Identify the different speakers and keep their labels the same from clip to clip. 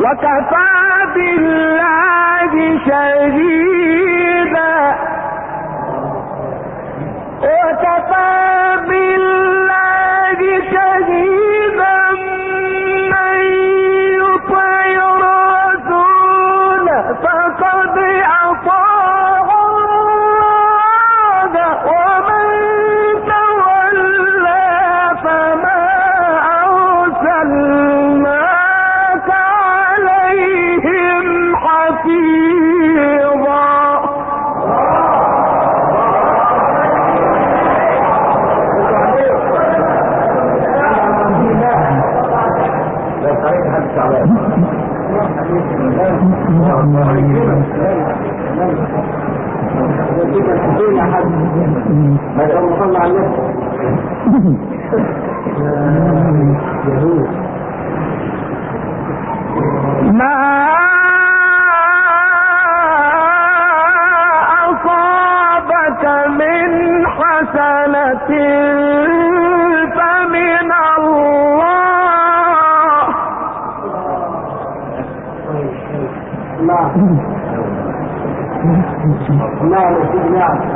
Speaker 1: وكفى بالله شهيد. اين أحد. بدل ما صلى على نفسه ما أصابك من حسنة الله.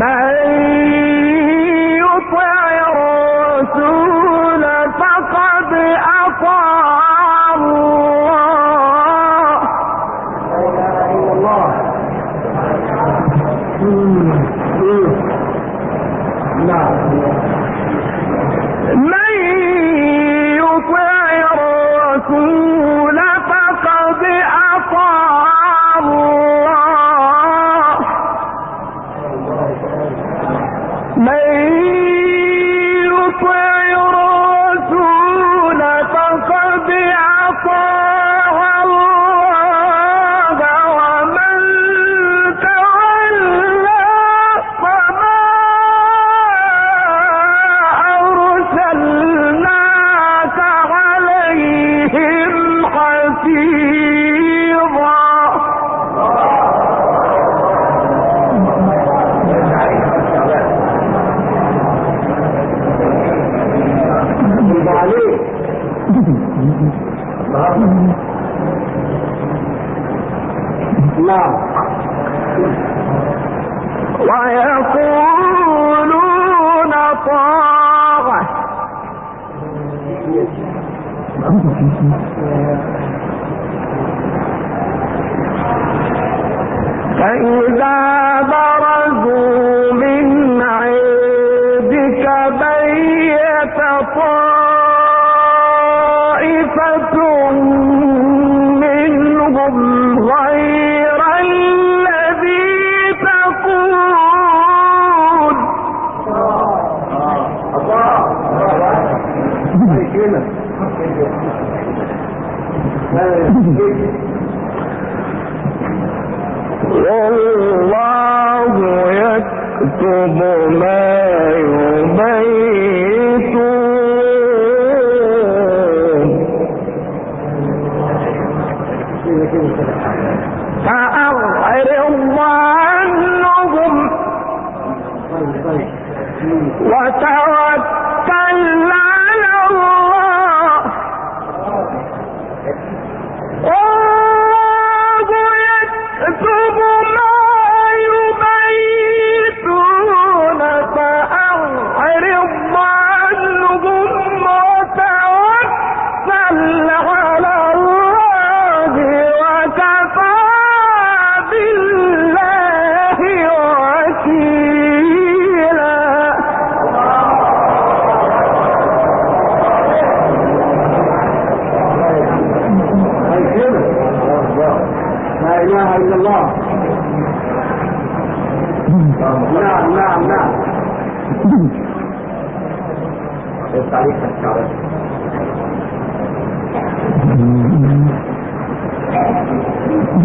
Speaker 1: میں بھائی يكتبون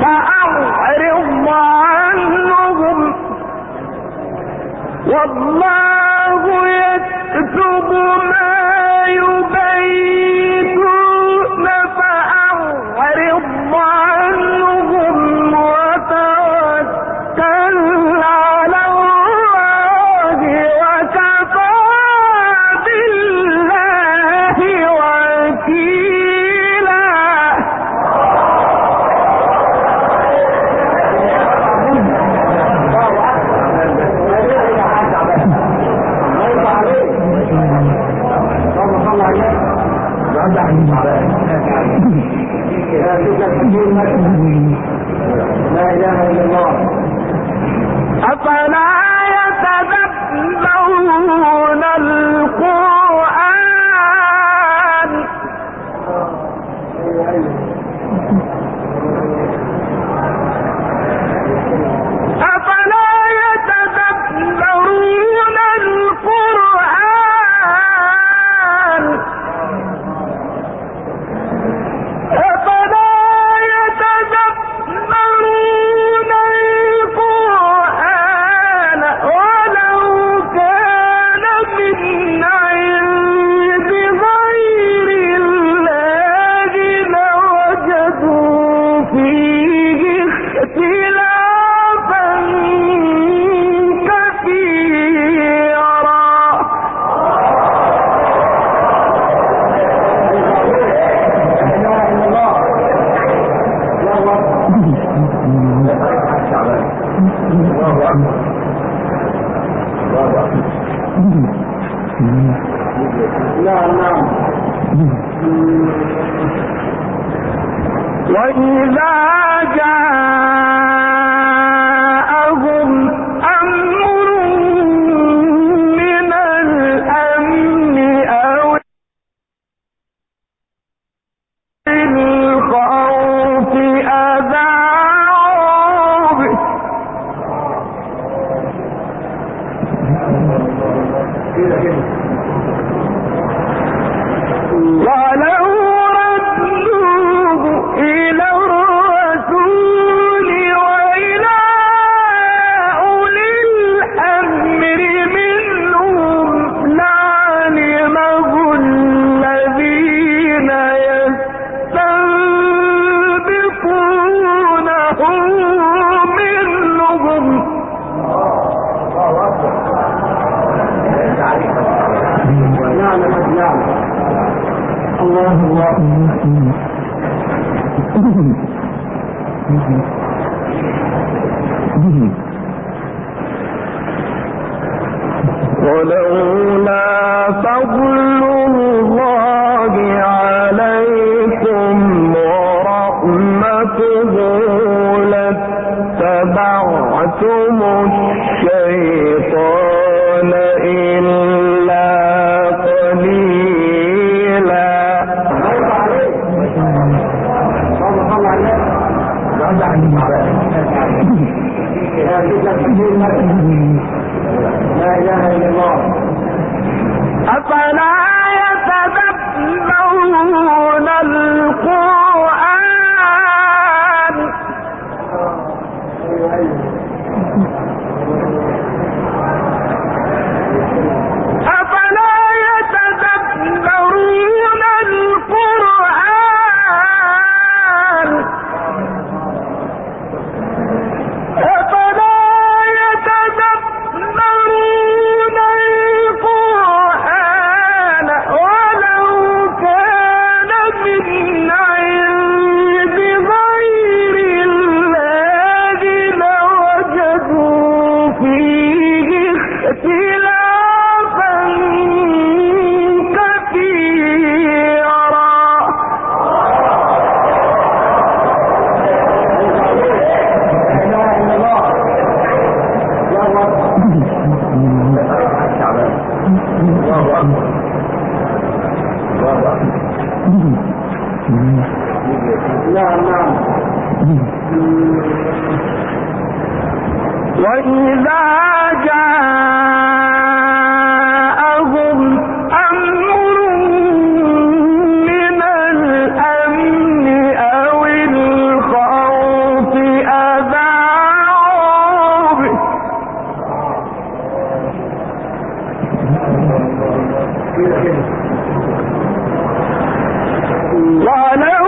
Speaker 1: فأعرض عنهم. والله يكتب ما وإذا وعلى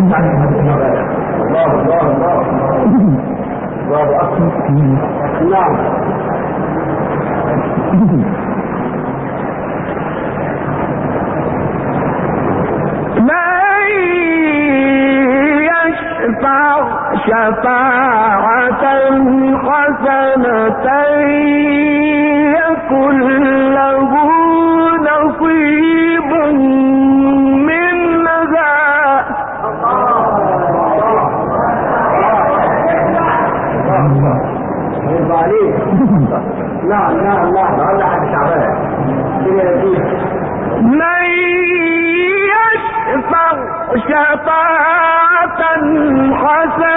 Speaker 1: الحمد على
Speaker 2: الله الله
Speaker 1: الله
Speaker 2: الله نعم
Speaker 1: من يشفع شفاعة شفاعة حسنة.